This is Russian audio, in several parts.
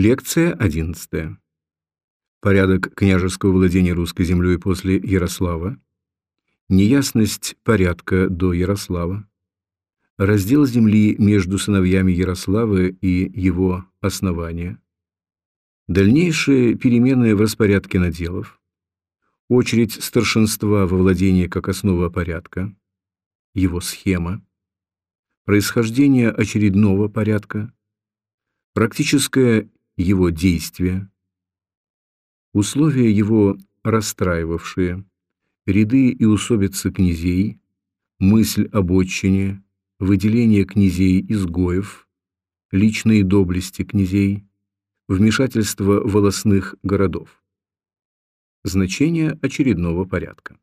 Лекция 11. Порядок княжеского владения русской землей после Ярослава. Неясность порядка до Ярослава. Раздел земли между сыновьями Ярослава и его основания. Дальнейшие перемены в распорядке наделов. Очередь старшинства во владении как основа порядка. Его схема. Происхождение очередного порядка. Практическое его действие. Условия его расстраивавшие. Ряды и усобицы князей. Мысль об отчине. Выделение князей-изгоев. Личные доблести князей. Вмешательство волосных городов. Значение очередного порядка.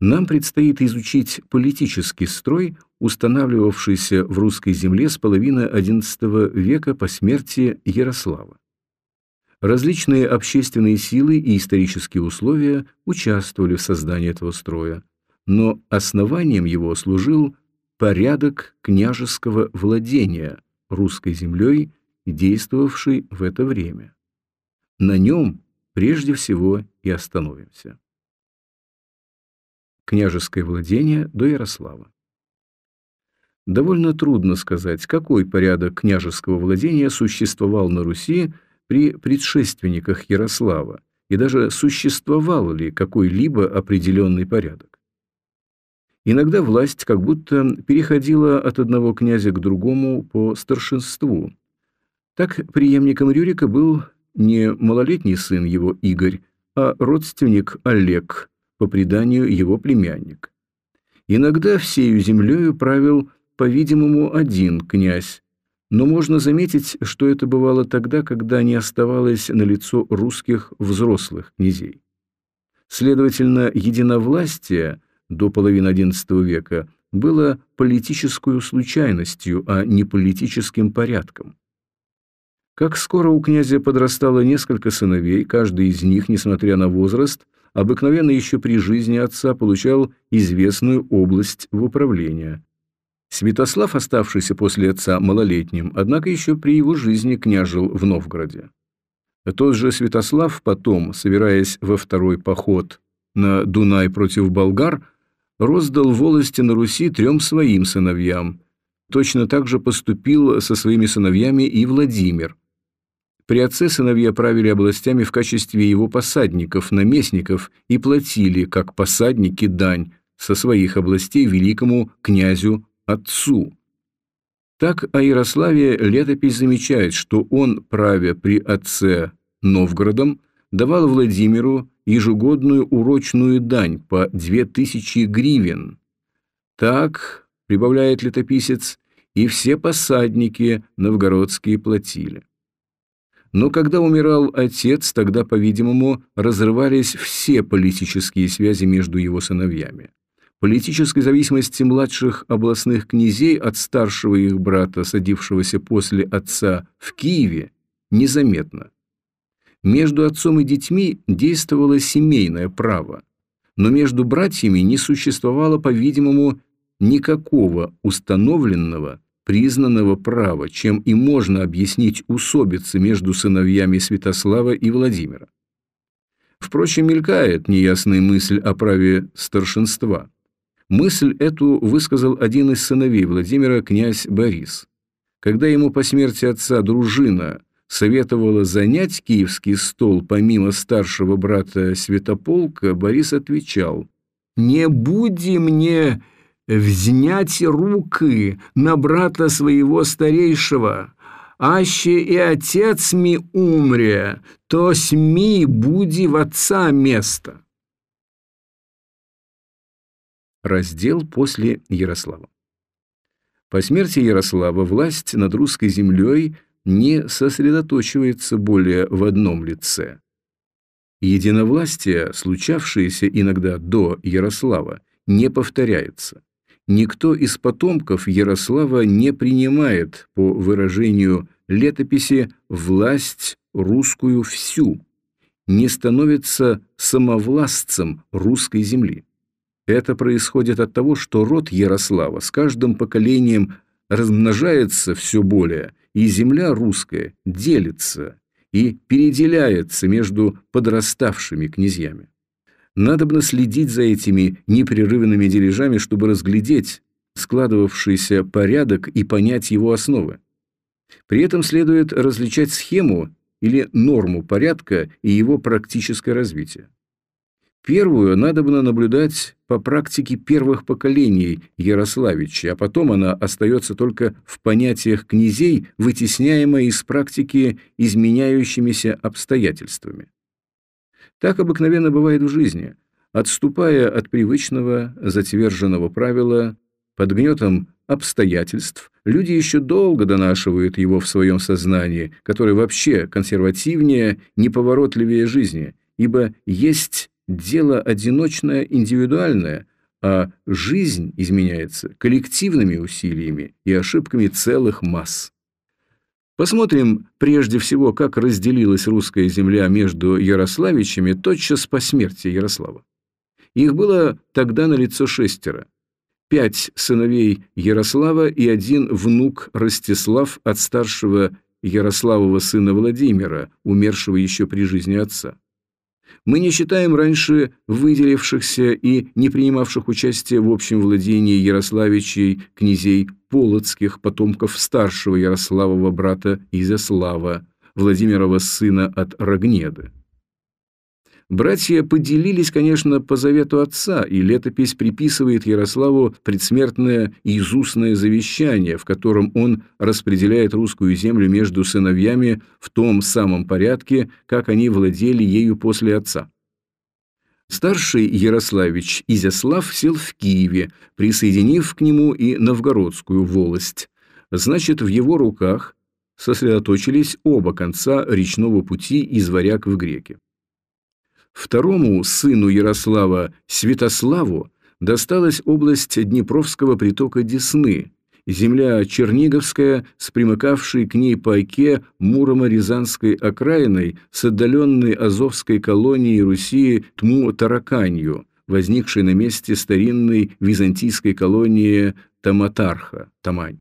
Нам предстоит изучить политический строй, устанавливавшийся в русской земле с половины XI века по смерти Ярослава. Различные общественные силы и исторические условия участвовали в создании этого строя, но основанием его служил порядок княжеского владения русской землей, действовавший в это время. На нем прежде всего и остановимся княжеское владение до Ярослава. Довольно трудно сказать, какой порядок княжеского владения существовал на Руси при предшественниках Ярослава, и даже существовал ли какой-либо определенный порядок. Иногда власть как будто переходила от одного князя к другому по старшинству. Так преемником Рюрика был не малолетний сын его Игорь, а родственник Олег, по преданию его племянник. Иногда всею землею правил, по-видимому, один князь, но можно заметить, что это бывало тогда, когда не оставалось на лицо русских взрослых князей. Следовательно, единовластие до половины XI века было политической случайностью, а не политическим порядком. Как скоро у князя подрастало несколько сыновей, каждый из них, несмотря на возраст, обыкновенно еще при жизни отца получал известную область в управление. Святослав, оставшийся после отца малолетним, однако еще при его жизни княжил в Новгороде. Тот же Святослав потом, собираясь во второй поход на Дунай против болгар, роздал волости на Руси трем своим сыновьям. Точно так же поступил со своими сыновьями и Владимир, при отце сыновья правили областями в качестве его посадников, наместников и платили, как посадники, дань со своих областей великому князю отцу. Так о Ярославе летопись замечает, что он, правя при отце Новгородом, давал Владимиру ежегодную урочную дань по две тысячи гривен. Так, прибавляет летописец, и все посадники новгородские платили. Но когда умирал отец, тогда, по-видимому, разрывались все политические связи между его сыновьями. Политической зависимости младших областных князей от старшего их брата, садившегося после отца в Киеве, незаметно. Между отцом и детьми действовало семейное право, но между братьями не существовало, по-видимому, никакого установленного признанного права, чем и можно объяснить усобицы между сыновьями Святослава и Владимира. Впрочем, мелькает неясная мысль о праве старшинства. Мысль эту высказал один из сыновей Владимира, князь Борис. Когда ему по смерти отца дружина советовала занять киевский стол помимо старшего брата Святополка, Борис отвечал «Не буди мне взнять руки на брата своего старейшего, аще и отец ми умре, то сми буди в отца место. Раздел после Ярослава. По смерти Ярослава власть над русской землей не сосредоточивается более в одном лице. Единовластие, случавшееся иногда до Ярослава, не повторяется никто из потомков Ярослава не принимает, по выражению летописи, власть русскую всю, не становится самовластцем русской земли. Это происходит от того, что род Ярослава с каждым поколением размножается все более и земля русская делится и переделяется между подраставшими князьями. Надобно следить за этими непрерывными дележами, чтобы разглядеть складывавшийся порядок и понять его основы. При этом следует различать схему или норму порядка и его практическое развитие. Первую надо было наблюдать по практике первых поколений Ярославича, а потом она остается только в понятиях князей, вытесняемой из практики изменяющимися обстоятельствами. Так обыкновенно бывает в жизни. Отступая от привычного, затверженного правила, под гнетом обстоятельств, люди еще долго донашивают его в своем сознании, которое вообще консервативнее, неповоротливее жизни, ибо есть дело одиночное, индивидуальное, а жизнь изменяется коллективными усилиями и ошибками целых масс. Посмотрим прежде всего, как разделилась русская земля между Ярославичами тотчас по смерти Ярослава. Их было тогда на лицо шестеро. Пять сыновей Ярослава и один внук Ростислав от старшего Ярославова сына Владимира, умершего еще при жизни отца. Мы не считаем раньше выделившихся и не принимавших участие в общем владении Ярославичей князей Полоцких, потомков старшего Ярославова брата Изяслава, Владимирова сына от Рогнеды. Братья поделились, конечно, по завету отца, и летопись приписывает Ярославу предсмертное изустное завещание, в котором он распределяет русскую землю между сыновьями в том самом порядке, как они владели ею после отца. Старший Ярославич Изяслав сел в Киеве, присоединив к нему и новгородскую волость. Значит, в его руках сосредоточились оба конца речного пути из варяг в греки. Второму сыну Ярослава, Святославу, досталась область Днепровского притока Десны, земля Черниговская с примыкавшей к ней по оке Муромо-Рязанской окраиной с отдаленной Азовской колонией Руси Тму-Тараканью, возникшей на месте старинной византийской колонии Таматарха, Тамань.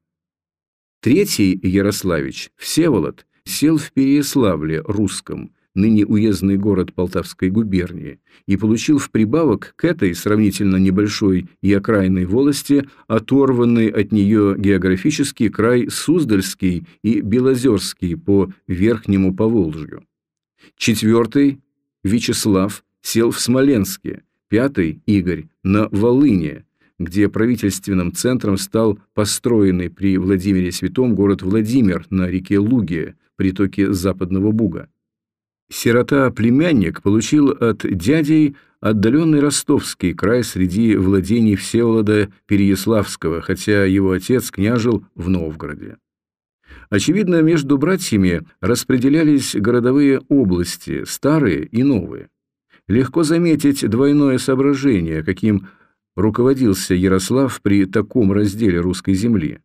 Третий Ярославич, Всеволод, сел в Переяславле, русском, ныне уездный город Полтавской губернии, и получил в прибавок к этой сравнительно небольшой и окраинной волости оторванный от нее географический край Суздальский и Белозерский по Верхнему Поволжью. Четвертый, Вячеслав, сел в Смоленске, пятый, Игорь, на Волыне, где правительственным центром стал построенный при Владимире Святом город Владимир на реке Луге, притоке Западного Буга. Сирота-племянник получил от дядей отдаленный ростовский край среди владений Всеволода Переяславского, хотя его отец княжил в Новгороде. Очевидно, между братьями распределялись городовые области, старые и новые. Легко заметить двойное соображение, каким руководился Ярослав при таком разделе русской земли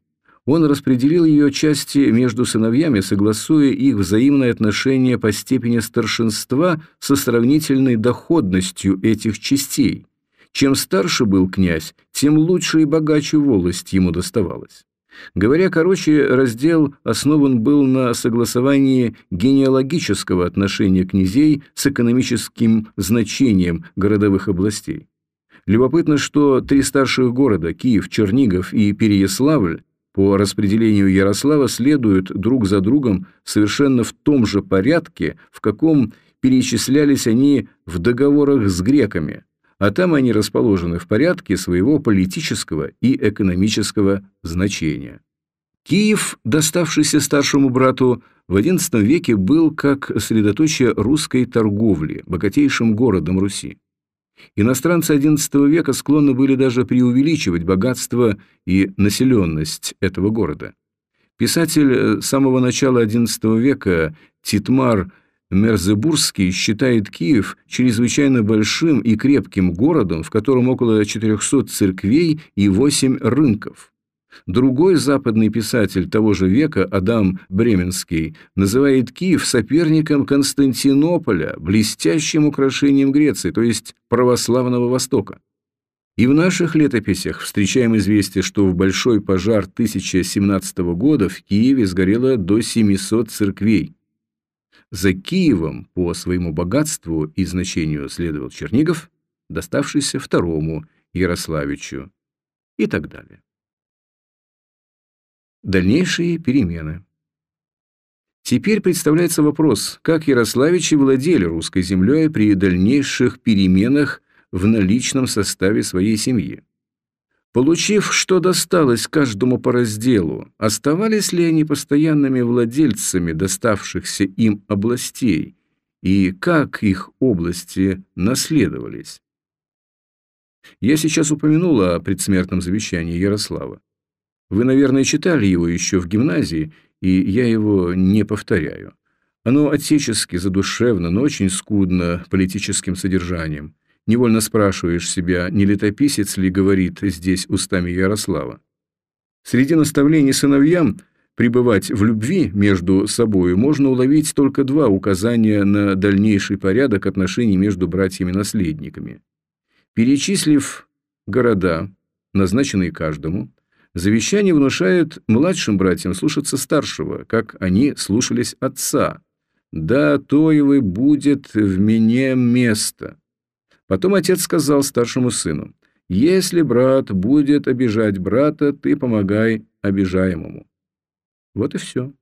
он распределил ее части между сыновьями, согласуя их взаимное отношение по степени старшинства со сравнительной доходностью этих частей. Чем старше был князь, тем лучше и богаче волость ему доставалась. Говоря короче, раздел основан был на согласовании генеалогического отношения князей с экономическим значением городовых областей. Любопытно, что три старших города – Киев, Чернигов и Переяславль по распределению Ярослава следуют друг за другом совершенно в том же порядке, в каком перечислялись они в договорах с греками, а там они расположены в порядке своего политического и экономического значения. Киев, доставшийся старшему брату, в XI веке был как средоточие русской торговли, богатейшим городом Руси. Иностранцы XI века склонны были даже преувеличивать богатство и населенность этого города. Писатель э, самого начала XI века Титмар Мерзебурский считает Киев чрезвычайно большим и крепким городом, в котором около 400 церквей и 8 рынков. Другой западный писатель того же века, Адам Бременский, называет Киев соперником Константинополя, блестящим украшением Греции, то есть православного Востока. И в наших летописях встречаем известие, что в большой пожар 1017 года в Киеве сгорело до 700 церквей. За Киевом по своему богатству и значению следовал Чернигов, доставшийся второму Ярославичу и так далее. Дальнейшие перемены. Теперь представляется вопрос, как Ярославичи владели русской землей при дальнейших переменах в наличном составе своей семьи. Получив, что досталось каждому по разделу, оставались ли они постоянными владельцами доставшихся им областей и как их области наследовались? Я сейчас упомянул о предсмертном завещании Ярослава. Вы, наверное, читали его еще в гимназии, и я его не повторяю. Оно отечески, задушевно, но очень скудно политическим содержанием. Невольно спрашиваешь себя, не летописец ли говорит здесь устами Ярослава. Среди наставлений сыновьям пребывать в любви между собой можно уловить только два указания на дальнейший порядок отношений между братьями-наследниками. Перечислив города, назначенные каждому, завещание внушает младшим братьям слушаться старшего, как они слушались отца. «Да, то и вы будет в мне место». Потом отец сказал старшему сыну, «Если брат будет обижать брата, ты помогай обижаемому». Вот и все.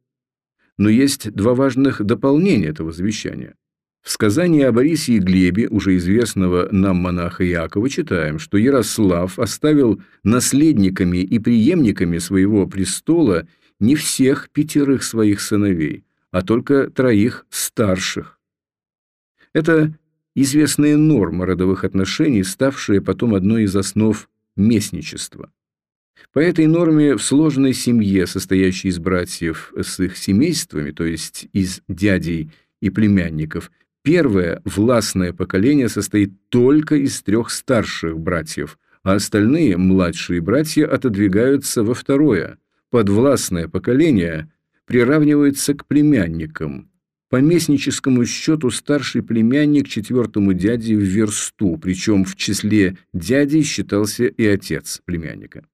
Но есть два важных дополнения этого завещания. В сказании о Борисе и Глебе, уже известного нам монаха Якова, читаем, что Ярослав оставил наследниками и преемниками своего престола не всех пятерых своих сыновей, а только троих старших. Это известная норма родовых отношений, ставшая потом одной из основ местничества. По этой норме в сложной семье, состоящей из братьев с их семействами, то есть из дядей и племянников, первое властное поколение состоит только из трех старших братьев, а остальные младшие братья отодвигаются во второе. Подвластное поколение приравнивается к племянникам – по местническому счету старший племянник четвертому дяде в версту, причем в числе дядей считался и отец племянника.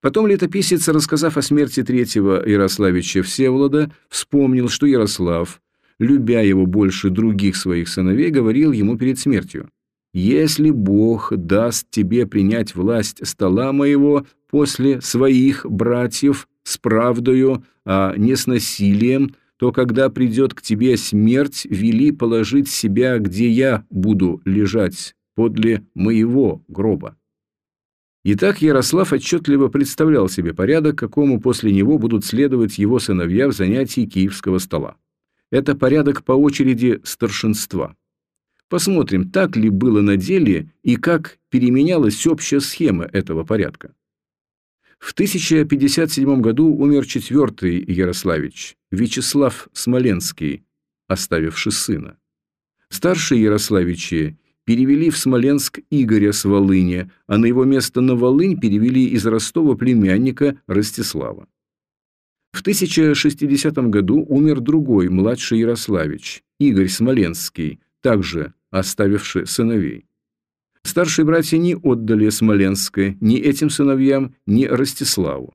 Потом летописец, рассказав о смерти третьего Ярославича Всеволода, вспомнил, что Ярослав, любя его больше других своих сыновей, говорил ему перед смертью, «Если Бог даст тебе принять власть стола моего после своих братьев с правдою, а не с насилием, то когда придет к тебе смерть, вели положить себя, где я буду лежать, подле моего гроба». Итак, Ярослав отчетливо представлял себе порядок, какому после него будут следовать его сыновья в занятии киевского стола. Это порядок по очереди старшинства. Посмотрим, так ли было на деле и как переменялась общая схема этого порядка. В 1057 году умер четвертый Ярославич, Вячеслав Смоленский, оставивший сына. Старшие Ярославичи перевели в Смоленск Игоря с Волыни, а на его место на Волынь перевели из Ростова племянника Ростислава. В 1060 году умер другой младший Ярославич, Игорь Смоленский, также оставивший сыновей. Старшие братья не отдали Смоленское ни этим сыновьям, ни Ростиславу.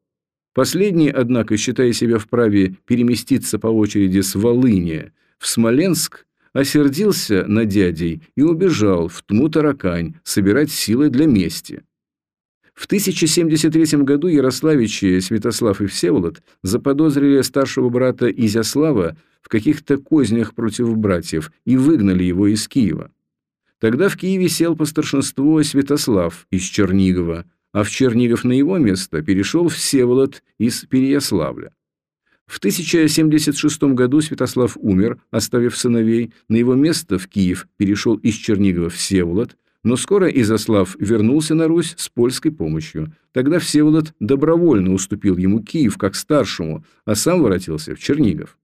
Последний, однако, считая себя вправе переместиться по очереди с Волыни в Смоленск, осердился на дядей и убежал в Тму-Таракань собирать силы для мести. В 1073 году Ярославичи Святослав и Всеволод заподозрили старшего брата Изяслава в каких-то кознях против братьев и выгнали его из Киева. Тогда в Киеве сел по старшинству Святослав из Чернигова, а в Чернигов на его место перешел Всеволод из Переяславля. В 1076 году Святослав умер, оставив сыновей, на его место в Киев перешел из Чернигова Всеволод, но скоро Изяслав вернулся на Русь с польской помощью. Тогда Всеволод добровольно уступил ему Киев как старшему, а сам воротился в Чернигов.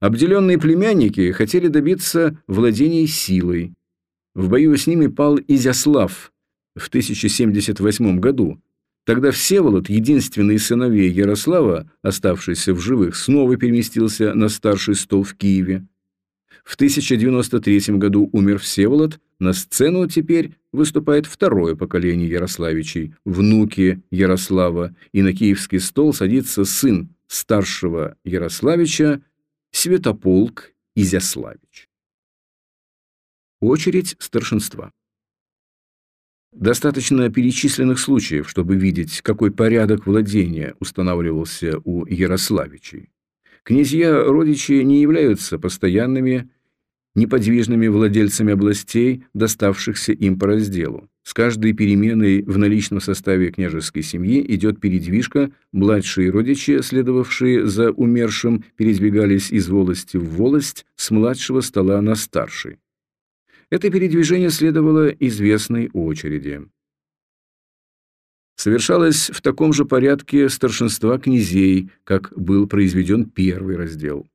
Обделенные племянники хотели добиться владений силой, в бою с ними пал Изяслав в 1078 году. Тогда Всеволод, единственный сыновей Ярослава, оставшийся в живых, снова переместился на старший стол в Киеве. В 1093 году умер Всеволод, на сцену теперь выступает второе поколение Ярославичей, внуки Ярослава, и на киевский стол садится сын старшего Ярославича, Святополк Изяславич. Очередь старшинства. Достаточно перечисленных случаев, чтобы видеть, какой порядок владения устанавливался у Ярославичей. Князья-родичи не являются постоянными неподвижными владельцами областей, доставшихся им по разделу. С каждой переменой в наличном составе княжеской семьи идет передвижка, младшие родичи, следовавшие за умершим, передвигались из волости в волость с младшего стола на старший. Это передвижение следовало известной очереди. Совершалось в таком же порядке старшинства князей, как был произведен первый раздел.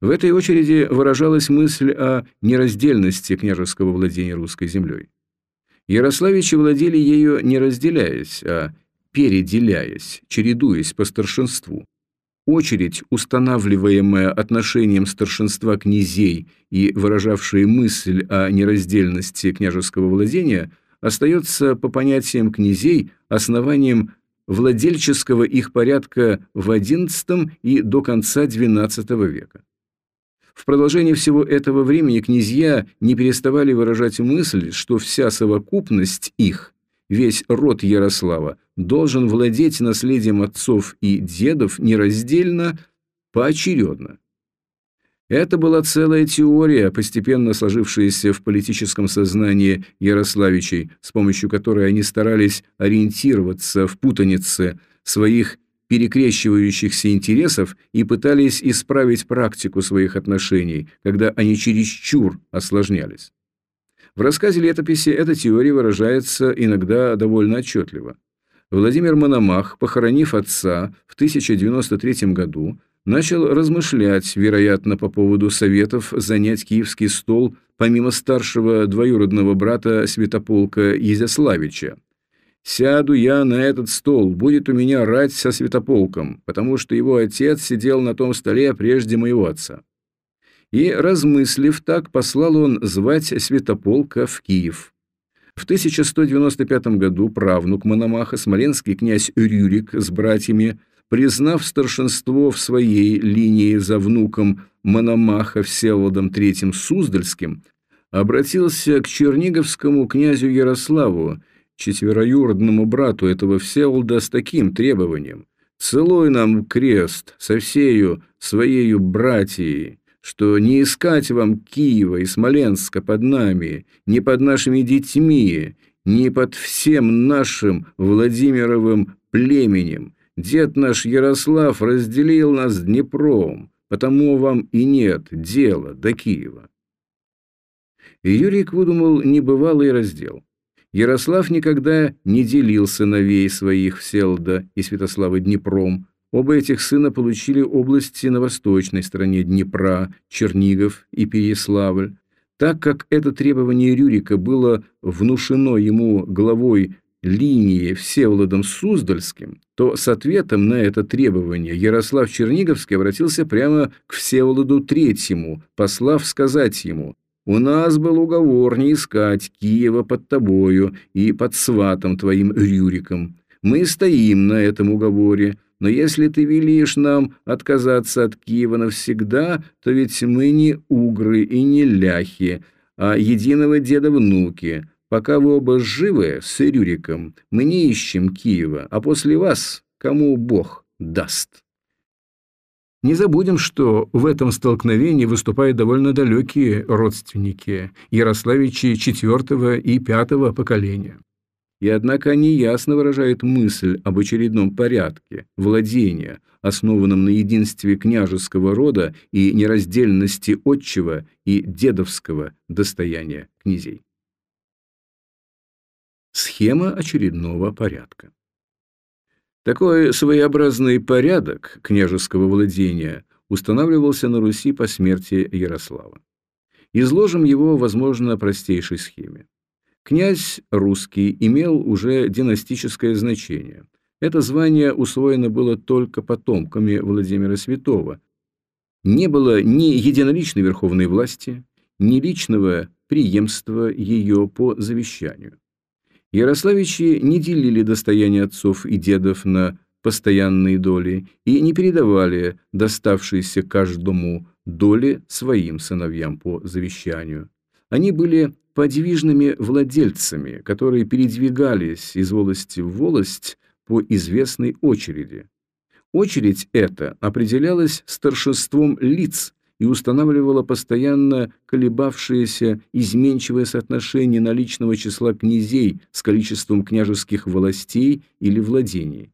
В этой очереди выражалась мысль о нераздельности княжеского владения русской землей. Ярославичи владели ею не разделяясь, а переделяясь, чередуясь по старшинству. Очередь, устанавливаемая отношением старшинства князей и выражавшая мысль о нераздельности княжеского владения, остается по понятиям князей основанием владельческого их порядка в XI и до конца XII века. В продолжение всего этого времени князья не переставали выражать мысль, что вся совокупность их, весь род Ярослава, должен владеть наследием отцов и дедов нераздельно, поочередно. Это была целая теория, постепенно сложившаяся в политическом сознании Ярославичей, с помощью которой они старались ориентироваться в путанице своих перекрещивающихся интересов и пытались исправить практику своих отношений, когда они чересчур осложнялись. В рассказе летописи эта теория выражается иногда довольно отчетливо. Владимир Мономах, похоронив отца в 1093 году, начал размышлять, вероятно, по поводу советов занять киевский стол помимо старшего двоюродного брата Святополка Изяславича, Сяду я на этот стол, будет у меня рать со святополком, потому что его отец сидел на том столе прежде моего отца. И, размыслив так, послал он звать святополка в Киев. В 1195 году правнук Мономаха, смоленский князь Рюрик с братьями, признав старшинство в своей линии за внуком Мономаха Всеволодом III Суздальским, обратился к черниговскому князю Ярославу четвероюродному брату этого Всеволода с таким требованием «Целуй нам крест со всею своею братьей, что не искать вам Киева и Смоленска под нами, не под нашими детьми, не под всем нашим Владимировым племенем. Дед наш Ярослав разделил нас Днепром, потому вам и нет дела до Киева». Юрик выдумал небывалый раздел. Ярослав никогда не делил сыновей своих Вселда и Святослава Днепром. Оба этих сына получили области на восточной стороне Днепра, Чернигов и Переславль. Так как это требование Рюрика было внушено ему главой линии Всеволодом Суздальским, то с ответом на это требование Ярослав Черниговский обратился прямо к Всеволоду Третьему, послав сказать ему – у нас был уговор не искать Киева под тобою и под сватом твоим Рюриком. Мы стоим на этом уговоре, но если ты велишь нам отказаться от Киева навсегда, то ведь мы не угры и не ляхи, а единого деда внуки. Пока вы оба живы с Рюриком, мы не ищем Киева, а после вас кому Бог даст». Не забудем, что в этом столкновении выступают довольно далекие родственники, Ярославичи IV и V поколения. И однако они ясно выражают мысль об очередном порядке владения, основанном на единстве княжеского рода и нераздельности отчего и дедовского достояния князей. Схема очередного порядка. Такой своеобразный порядок княжеского владения устанавливался на Руси по смерти Ярослава. Изложим его, возможно, простейшей схеме. Князь русский имел уже династическое значение. Это звание усвоено было только потомками Владимира Святого. Не было ни единоличной верховной власти, ни личного преемства ее по завещанию. Ярославичи не делили достояние отцов и дедов на постоянные доли и не передавали доставшиеся каждому доли своим сыновьям по завещанию. Они были подвижными владельцами, которые передвигались из волости в волость по известной очереди. Очередь эта определялась старшинством лиц и устанавливала постоянно колебавшееся изменчивое соотношение наличного числа князей с количеством княжеских властей или владений.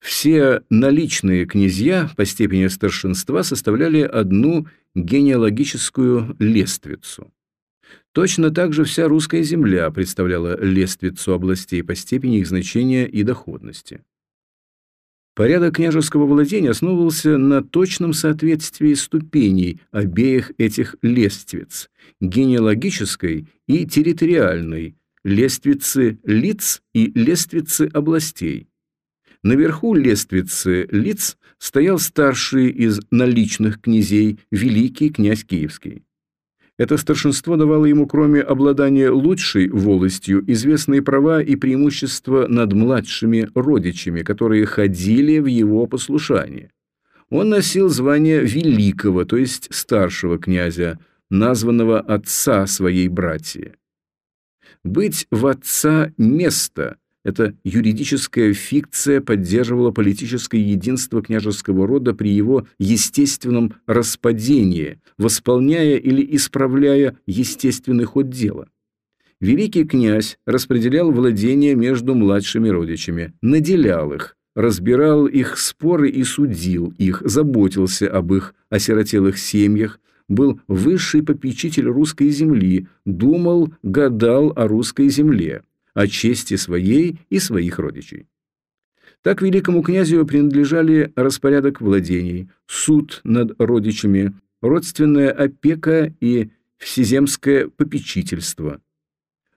Все наличные князья по степени старшинства составляли одну генеалогическую лествицу. Точно так же вся русская земля представляла лествицу областей по степени их значения и доходности. Порядок княжеского владения основывался на точном соответствии ступеней обеих этих лествиц – генеалогической и территориальной, лествицы лиц и лествицы областей. Наверху лествицы лиц стоял старший из наличных князей, великий князь Киевский. Это старшинство давало ему, кроме обладания лучшей волостью, известные права и преимущества над младшими родичами, которые ходили в его послушание. Он носил звание великого, то есть старшего князя, названного отца своей братьи. Быть в отца место – эта юридическая фикция поддерживала политическое единство княжеского рода при его естественном распадении, восполняя или исправляя естественный ход дела. Великий князь распределял владения между младшими родичами, наделял их, разбирал их споры и судил их, заботился об их осиротелых семьях, был высший попечитель русской земли, думал, гадал о русской земле о чести своей и своих родичей. Так великому князю принадлежали распорядок владений, суд над родичами, родственная опека и всеземское попечительство.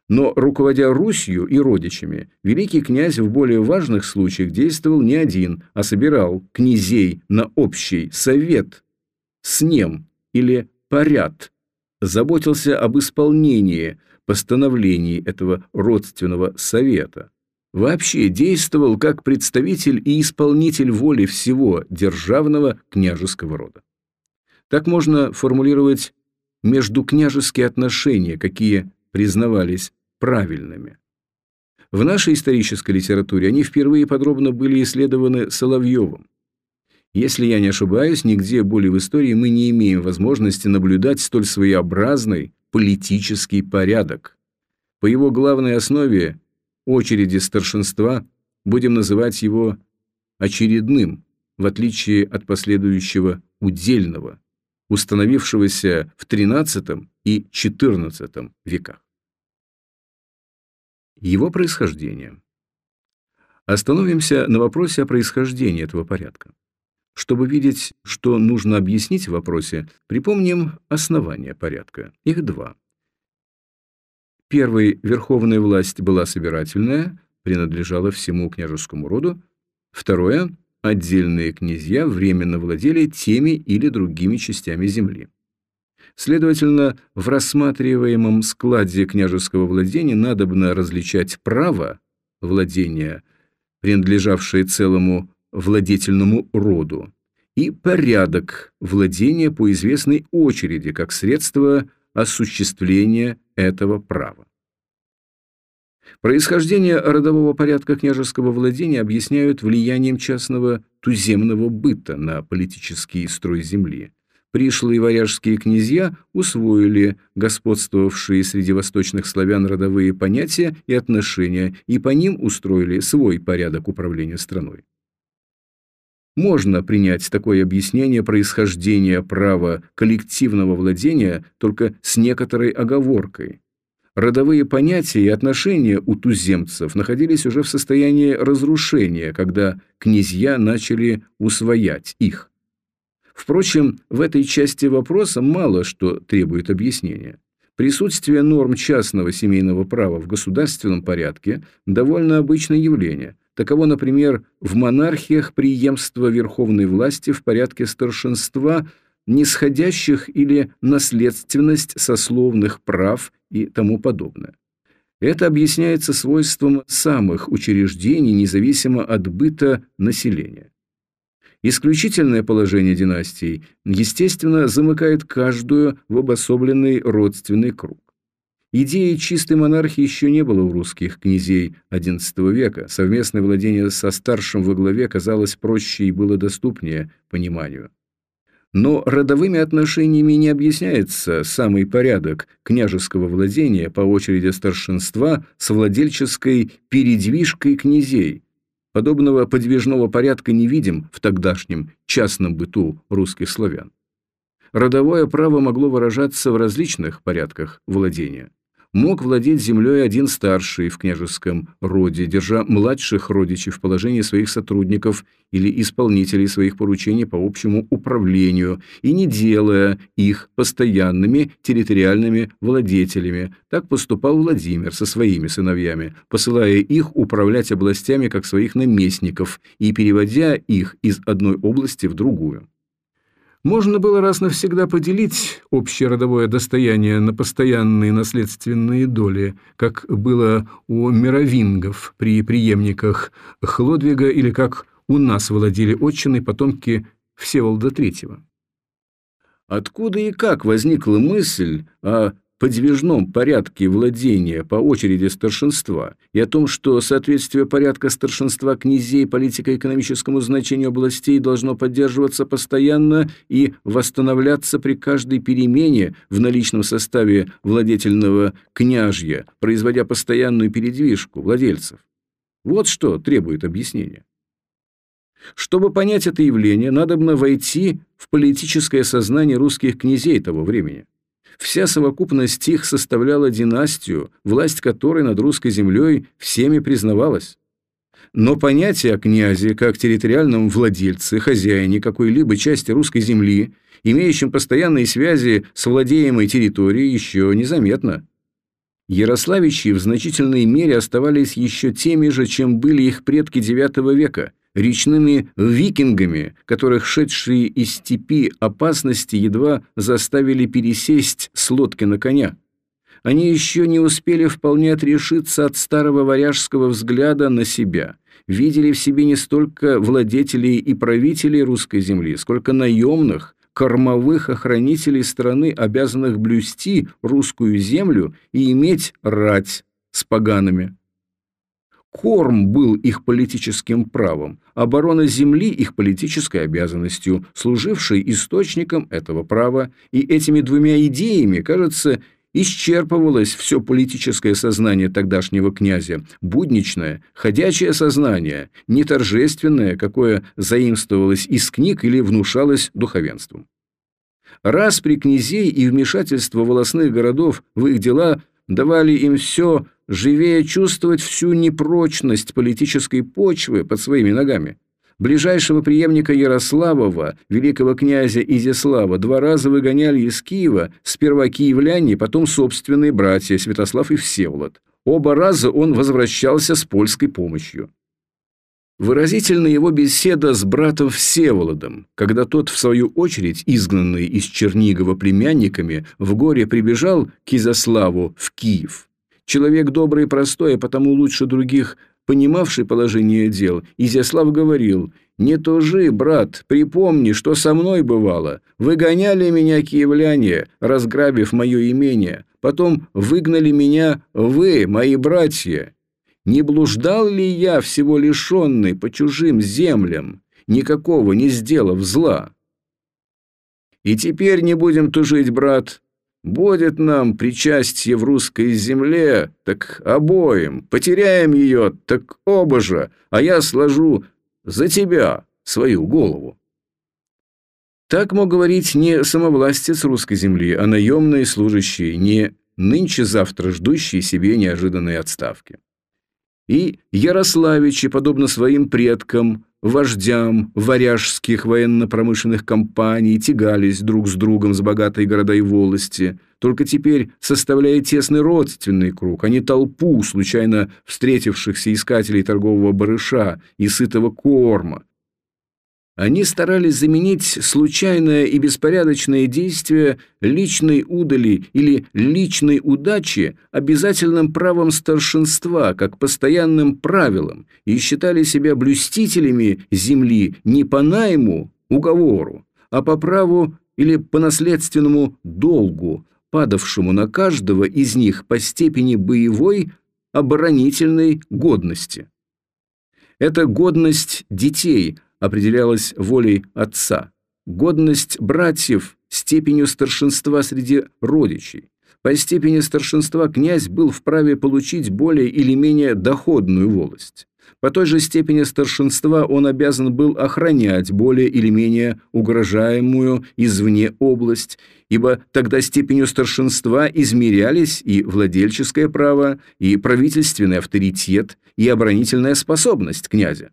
Но, руководя Русью и родичами, великий князь в более важных случаях действовал не один, а собирал князей на общий совет, снем или поряд, заботился об исполнении постановлений этого родственного совета. Вообще действовал как представитель и исполнитель воли всего державного княжеского рода. Так можно формулировать междукняжеские отношения, какие признавались правильными. В нашей исторической литературе они впервые подробно были исследованы Соловьевым. Если я не ошибаюсь, нигде более в истории мы не имеем возможности наблюдать столь своеобразный политический порядок. По его главной основе, очереди старшинства, будем называть его очередным, в отличие от последующего удельного, установившегося в XIII и XIV веках. Его происхождение. Остановимся на вопросе о происхождении этого порядка. Чтобы видеть, что нужно объяснить в вопросе, припомним основания порядка. Их два. Первый – верховная власть была собирательная, принадлежала всему княжескому роду. Второе – отдельные князья временно владели теми или другими частями земли. Следовательно, в рассматриваемом складе княжеского владения надобно различать право владения, принадлежавшее целому владетельному роду, и порядок владения по известной очереди как средство осуществления этого права. Происхождение родового порядка княжеского владения объясняют влиянием частного туземного быта на политический строй земли. Пришлые варяжские князья усвоили господствовавшие среди восточных славян родовые понятия и отношения и по ним устроили свой порядок управления страной. Можно принять такое объяснение происхождения права коллективного владения только с некоторой оговоркой. Родовые понятия и отношения у туземцев находились уже в состоянии разрушения, когда князья начали усвоять их. Впрочем, в этой части вопроса мало что требует объяснения. Присутствие норм частного семейного права в государственном порядке – довольно обычное явление – Таково, например, в монархиях преемство верховной власти в порядке старшинства, нисходящих или наследственность сословных прав и тому подобное. Это объясняется свойством самых учреждений, независимо от быта населения. Исключительное положение династий, естественно, замыкает каждую в обособленный родственный круг. Идеи чистой монархии еще не было у русских князей XI века. Совместное владение со старшим во главе казалось проще и было доступнее пониманию. Но родовыми отношениями не объясняется самый порядок княжеского владения по очереди старшинства с владельческой передвижкой князей. Подобного подвижного порядка не видим в тогдашнем частном быту русских славян. Родовое право могло выражаться в различных порядках владения мог владеть землей один старший в княжеском роде, держа младших родичей в положении своих сотрудников или исполнителей своих поручений по общему управлению и не делая их постоянными территориальными владетелями. Так поступал Владимир со своими сыновьями, посылая их управлять областями как своих наместников и переводя их из одной области в другую. Можно было раз навсегда поделить общее родовое достояние на постоянные наследственные доли, как было у мировингов при преемниках Хлодвига или как у нас владели отчины потомки Всеволода III. Откуда и как возникла мысль о подвижном порядке владения по очереди старшинства и о том, что соответствие порядка старшинства князей политико-экономическому значению областей должно поддерживаться постоянно и восстановляться при каждой перемене в наличном составе владетельного княжья, производя постоянную передвижку владельцев. Вот что требует объяснения. Чтобы понять это явление, надобно войти в политическое сознание русских князей того времени. Вся совокупность их составляла династию, власть которой над русской землей всеми признавалась. Но понятие о князе как территориальном владельце, хозяине какой-либо части русской земли, имеющем постоянные связи с владеемой территорией, еще незаметно. Ярославичи в значительной мере оставались еще теми же, чем были их предки IX века, речными викингами, которых шедшие из степи опасности едва заставили пересесть с лодки на коня. Они еще не успели вполне отрешиться от старого варяжского взгляда на себя, видели в себе не столько владетелей и правителей русской земли, сколько наемных, кормовых охранителей страны, обязанных блюсти русскую землю и иметь рать с погаными. Корм был их политическим правом, оборона земли их политической обязанностью, служившей источником этого права, и этими двумя идеями, кажется, исчерпывалось все политическое сознание тогдашнего князя, будничное, ходячее сознание, не торжественное, какое заимствовалось из книг или внушалось духовенством. Раз при князей и вмешательство волосных городов в их дела давали им все живее чувствовать всю непрочность политической почвы под своими ногами. Ближайшего преемника Ярославова, великого князя Изяслава, два раза выгоняли из Киева, сперва киевляне, потом собственные братья Святослав и Всеволод. Оба раза он возвращался с польской помощью. Выразительна его беседа с братом Всеволодом, когда тот, в свою очередь, изгнанный из Чернигова племянниками, в горе прибежал к Изяславу в Киев. Человек добрый и простой, а потому лучше других, понимавший положение дел, Изяслав говорил, «Не тужи, брат, припомни, что со мной бывало. Выгоняли меня киевляне, разграбив мое имение. Потом выгнали меня вы, мои братья. Не блуждал ли я, всего лишенный, по чужим землям, никакого не сделав зла?» И теперь не будем тужить, брат, Будет нам причастие в русской земле, так обоим. Потеряем ее, так оба же, а я сложу за тебя свою голову. Так мог говорить не самовластец русской земли, а наемные служащие, не нынче-завтра ждущие себе неожиданной отставки. И Ярославичи, подобно своим предкам, вождям варяжских военно-промышленных компаний тягались друг с другом с богатой города и волости, только теперь составляя тесный родственный круг, а не толпу случайно встретившихся искателей торгового барыша и сытого корма, они старались заменить случайное и беспорядочное действие личной удали или личной удачи обязательным правом старшинства, как постоянным правилом, и считали себя блюстителями земли не по найму, уговору, а по праву или по наследственному долгу, падавшему на каждого из них по степени боевой оборонительной годности. Это годность детей – определялась волей отца, годность братьев – степенью старшинства среди родичей. По степени старшинства князь был вправе получить более или менее доходную волость. По той же степени старшинства он обязан был охранять более или менее угрожаемую извне область, ибо тогда степенью старшинства измерялись и владельческое право, и правительственный авторитет, и оборонительная способность князя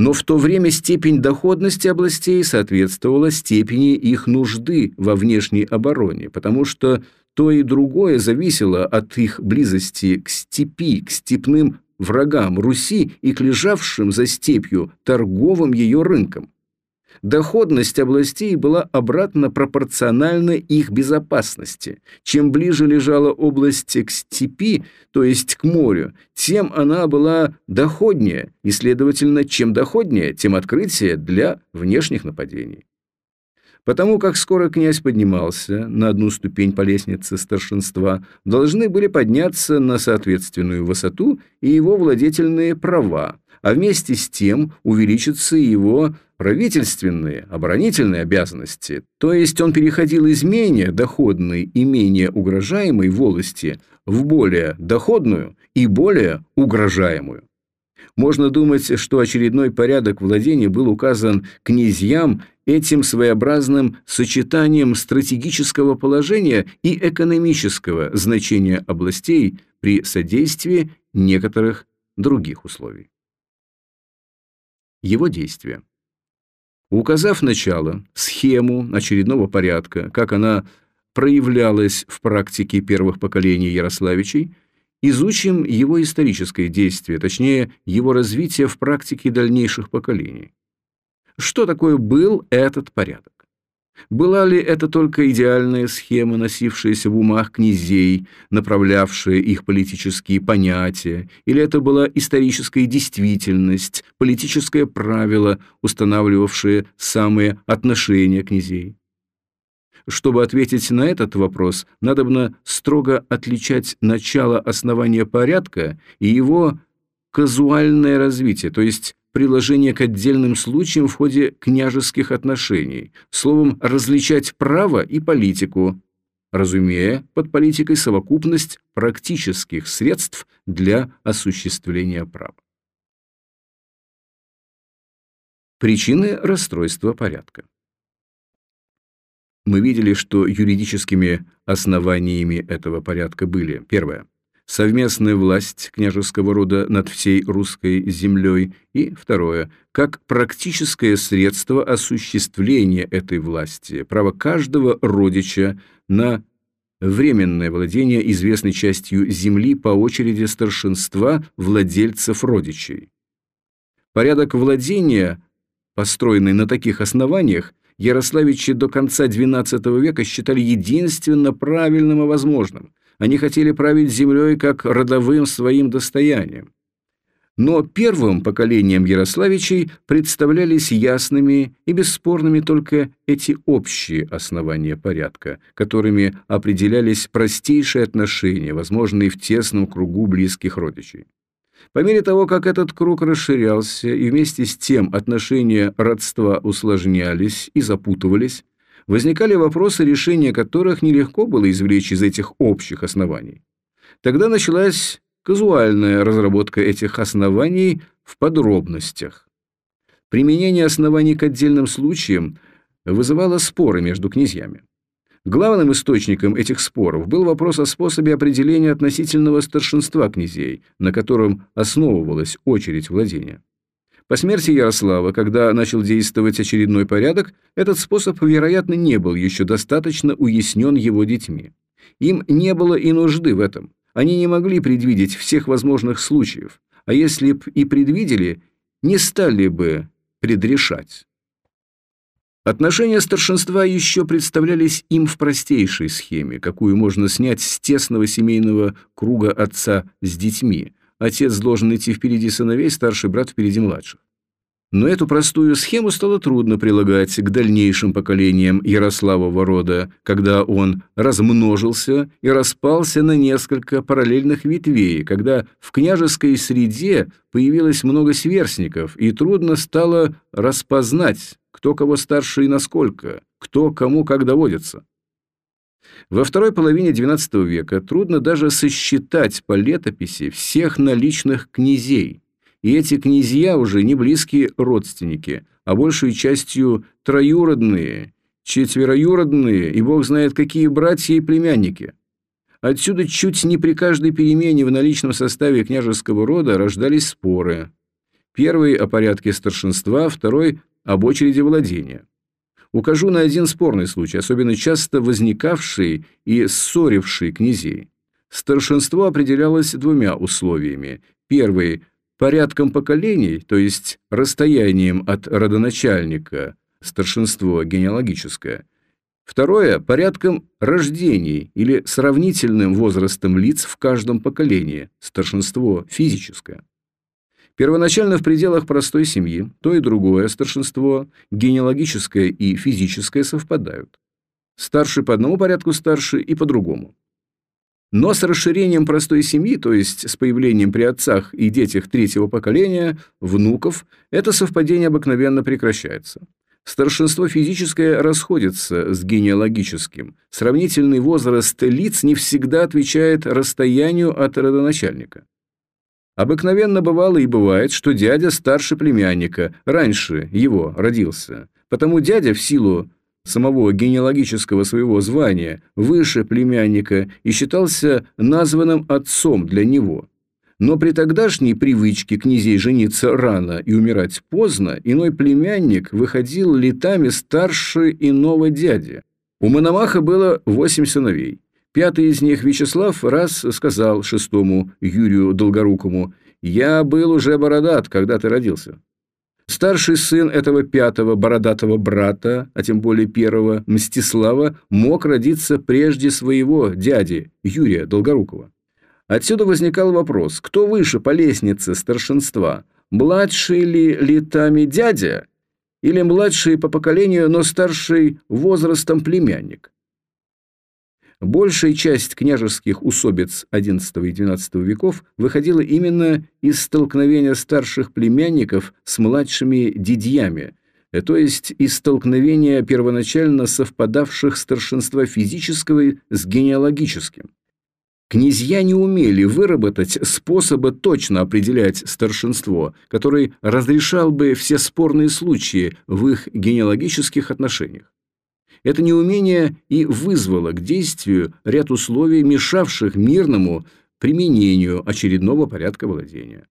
но в то время степень доходности областей соответствовала степени их нужды во внешней обороне, потому что то и другое зависело от их близости к степи, к степным врагам Руси и к лежавшим за степью торговым ее рынкам. Доходность областей была обратно пропорциональна их безопасности. Чем ближе лежала область к степи, то есть к морю, тем она была доходнее, и, следовательно, чем доходнее, тем открытие для внешних нападений. Потому как скоро князь поднимался на одну ступень по лестнице старшинства, должны были подняться на соответственную высоту и его владетельные права, а вместе с тем увеличатся его правительственные, оборонительные обязанности, то есть он переходил из менее доходной и менее угрожаемой волости в более доходную и более угрожаемую. Можно думать, что очередной порядок владения был указан князьям этим своеобразным сочетанием стратегического положения и экономического значения областей при содействии некоторых других условий. Его действия. Указав начало, схему очередного порядка, как она проявлялась в практике первых поколений Ярославичей, изучим его историческое действие, точнее, его развитие в практике дальнейших поколений. Что такое был этот порядок? Была ли это только идеальная схема, носившаяся в умах князей, направлявшая их политические понятия, или это была историческая действительность, политическое правило, устанавливавшее самые отношения князей? Чтобы ответить на этот вопрос, надо строго отличать начало основания порядка и его казуальное развитие, то есть приложение к отдельным случаям в ходе княжеских отношений, словом, различать право и политику, разумея под политикой совокупность практических средств для осуществления права. Причины расстройства порядка. Мы видели, что юридическими основаниями этого порядка были первое совместная власть княжеского рода над всей русской землей, и второе, как практическое средство осуществления этой власти, право каждого родича на временное владение известной частью земли по очереди старшинства владельцев родичей. Порядок владения, построенный на таких основаниях, Ярославичи до конца XII века считали единственно правильным и возможным – они хотели править землей как родовым своим достоянием. Но первым поколением Ярославичей представлялись ясными и бесспорными только эти общие основания порядка, которыми определялись простейшие отношения, возможные в тесном кругу близких родичей. По мере того, как этот круг расширялся, и вместе с тем отношения родства усложнялись и запутывались, возникали вопросы, решения которых нелегко было извлечь из этих общих оснований. Тогда началась казуальная разработка этих оснований в подробностях. Применение оснований к отдельным случаям вызывало споры между князьями. Главным источником этих споров был вопрос о способе определения относительного старшинства князей, на котором основывалась очередь владения. По смерти Ярослава, когда начал действовать очередной порядок, этот способ, вероятно, не был еще достаточно уяснен его детьми. Им не было и нужды в этом. Они не могли предвидеть всех возможных случаев, а если б и предвидели, не стали бы предрешать. Отношения старшинства еще представлялись им в простейшей схеме, какую можно снять с тесного семейного круга отца с детьми. Отец должен идти впереди сыновей, старший брат впереди младших. Но эту простую схему стало трудно прилагать к дальнейшим поколениям Ярославова рода, когда он размножился и распался на несколько параллельных ветвей, когда в княжеской среде появилось много сверстников, и трудно стало распознать, кто кого старше и насколько, кто кому как доводится. Во второй половине XII века трудно даже сосчитать по летописи всех наличных князей, и эти князья уже не близкие родственники, а большей частью троюродные, четвероюродные и бог знает какие братья и племянники. Отсюда чуть не при каждой перемене в наличном составе княжеского рода рождались споры. Первый о порядке старшинства, второй об очереди владения. Укажу на один спорный случай, особенно часто возникавший и ссоривший князей. Старшинство определялось двумя условиями. Первый – порядком поколений, то есть расстоянием от родоначальника, старшинство генеалогическое. Второе – порядком рождений или сравнительным возрастом лиц в каждом поколении, старшинство физическое. Первоначально в пределах простой семьи то и другое старшинство, генеалогическое и физическое совпадают. Старший по одному порядку старше и по другому. Но с расширением простой семьи, то есть с появлением при отцах и детях третьего поколения, внуков, это совпадение обыкновенно прекращается. Старшинство физическое расходится с генеалогическим. Сравнительный возраст лиц не всегда отвечает расстоянию от родоначальника. Обыкновенно бывало и бывает, что дядя старше племянника, раньше его родился. Потому дядя в силу самого генеалогического своего звания выше племянника и считался названным отцом для него. Но при тогдашней привычке князей жениться рано и умирать поздно, иной племянник выходил летами старше иного дяди. У Мономаха было восемь сыновей. Пятый из них, Вячеслав, раз сказал шестому Юрию Долгорукому, «Я был уже бородат, когда ты родился». Старший сын этого пятого бородатого брата, а тем более первого, Мстислава, мог родиться прежде своего дяди, Юрия Долгорукова. Отсюда возникал вопрос, кто выше по лестнице старшинства, младший ли летами дядя или младший по поколению, но старший возрастом племянник? Большая часть княжеских усобиц XI и XII веков выходила именно из столкновения старших племянников с младшими дядьями, то есть из столкновения первоначально совпадавших старшинства физического с генеалогическим. Князья не умели выработать способа точно определять старшинство, который разрешал бы все спорные случаи в их генеалогических отношениях. Это неумение и вызвало к действию ряд условий, мешавших мирному применению очередного порядка владения.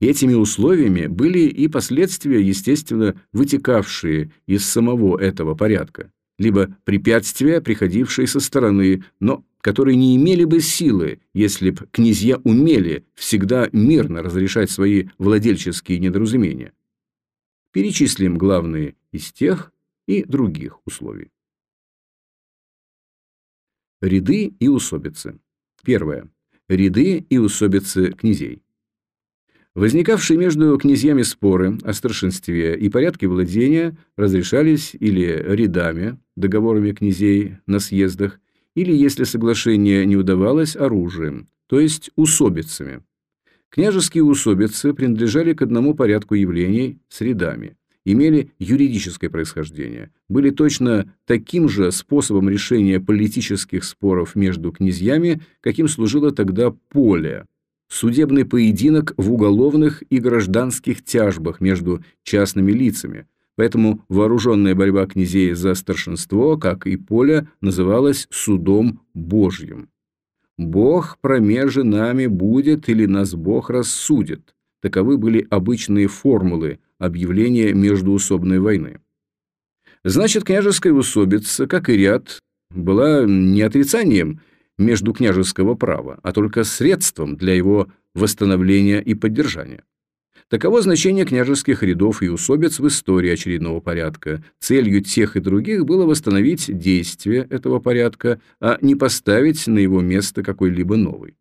Этими условиями были и последствия, естественно, вытекавшие из самого этого порядка, либо препятствия, приходившие со стороны, но которые не имели бы силы, если б князья умели всегда мирно разрешать свои владельческие недоразумения. Перечислим главные из тех, и других условий. Ряды и усобицы. Первое. Ряды и усобицы князей. Возникавшие между князьями споры о старшинстве и порядке владения разрешались или рядами, договорами князей на съездах, или, если соглашение не удавалось, оружием, то есть усобицами. Княжеские усобицы принадлежали к одному порядку явлений с рядами имели юридическое происхождение, были точно таким же способом решения политических споров между князьями, каким служило тогда поле, судебный поединок в уголовных и гражданских тяжбах между частными лицами. Поэтому вооруженная борьба князей за старшинство, как и поле, называлась судом Божьим. «Бог промеже нами будет или нас Бог рассудит», таковы были обычные формулы объявления междуусобной войны. Значит, княжеская усобица, как и ряд, была не отрицанием междукняжеского права, а только средством для его восстановления и поддержания. Таково значение княжеских рядов и усобиц в истории очередного порядка. Целью тех и других было восстановить действие этого порядка, а не поставить на его место какой-либо новый.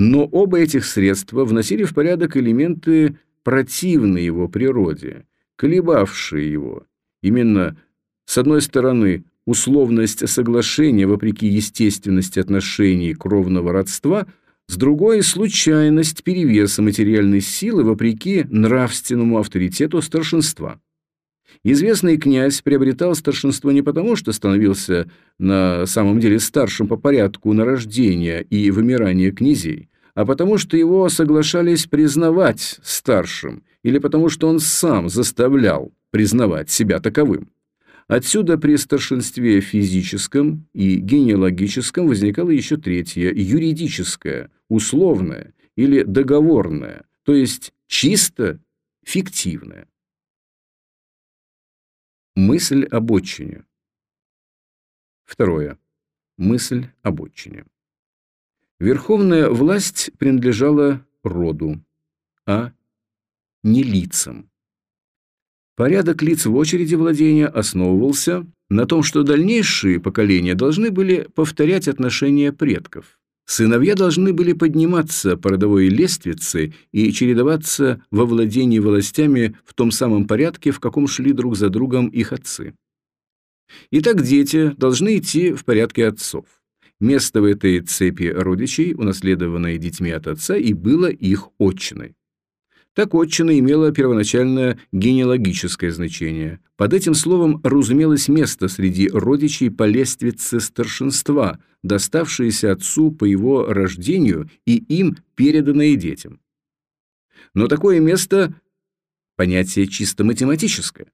Но оба этих средства вносили в порядок элементы противные его природе, колебавшие его. Именно, с одной стороны, условность соглашения вопреки естественности отношений кровного родства – с другой – случайность перевеса материальной силы вопреки нравственному авторитету старшинства. Известный князь приобретал старшинство не потому, что становился на самом деле старшим по порядку нарождения и вымирания князей, а потому что его соглашались признавать старшим, или потому что он сам заставлял признавать себя таковым. Отсюда при старшинстве физическом и генеалогическом возникало еще третье – юридическое, условное или договорное, то есть чисто фиктивное. Мысль об отчине. Второе. Мысль об отчине. Верховная власть принадлежала роду, а не лицам. Порядок лиц в очереди владения основывался на том, что дальнейшие поколения должны были повторять отношения предков. Сыновья должны были подниматься по родовой лестнице и чередоваться во владении властями в том самом порядке, в каком шли друг за другом их отцы. Итак, дети должны идти в порядке отцов. Место в этой цепи родичей, унаследованной детьми от отца, и было их отчиной. Так отчина имела первоначально генеалогическое значение. Под этим словом разумелось место среди родичей по лествице старшинства, доставшееся отцу по его рождению и им переданное детям. Но такое место – понятие чисто математическое.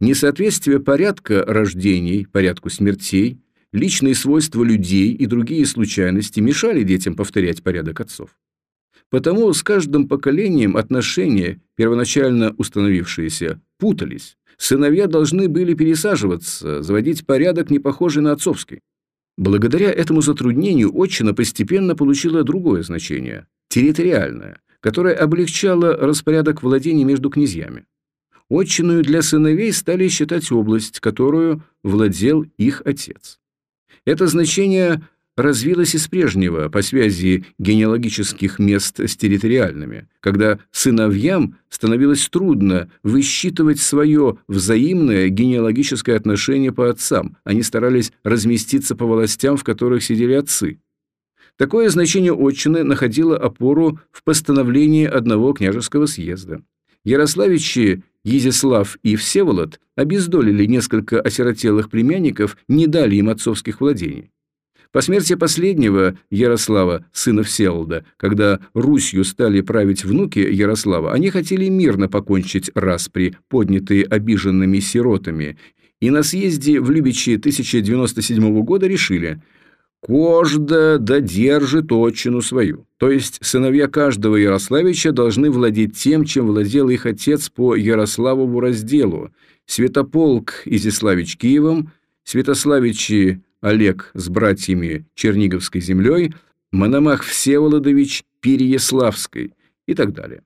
Несоответствие порядка рождений, порядку смертей, личные свойства людей и другие случайности мешали детям повторять порядок отцов. Потому с каждым поколением отношения, первоначально установившиеся, путались. Сыновья должны были пересаживаться, заводить порядок, не похожий на отцовский. Благодаря этому затруднению отчина постепенно получила другое значение – территориальное, которое облегчало распорядок владений между князьями. Отчинную для сыновей стали считать область, которую владел их отец. Это значение развилась из прежнего по связи генеалогических мест с территориальными, когда сыновьям становилось трудно высчитывать свое взаимное генеалогическое отношение по отцам, они старались разместиться по властям, в которых сидели отцы. Такое значение отчины находило опору в постановлении одного княжеского съезда. Ярославичи Езислав и Всеволод обездолили несколько осиротелых племянников, не дали им отцовских владений. По смерти последнего, Ярослава, сына Всеволода, когда Русью стали править внуки Ярослава, они хотели мирно покончить распри, поднятые обиженными сиротами, и на съезде в Любичи 1097 года решили «Кожда додержит отчину свою». То есть сыновья каждого Ярославича должны владеть тем, чем владел их отец по Ярославову разделу. Святополк Изяславич Киевом, Святославичи Олег с братьями Черниговской землей, Мономах Всеволодович Переяславской и так далее.